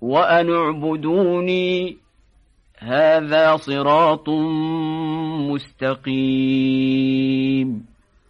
وأن اعبدوني هذا صراط مستقيم.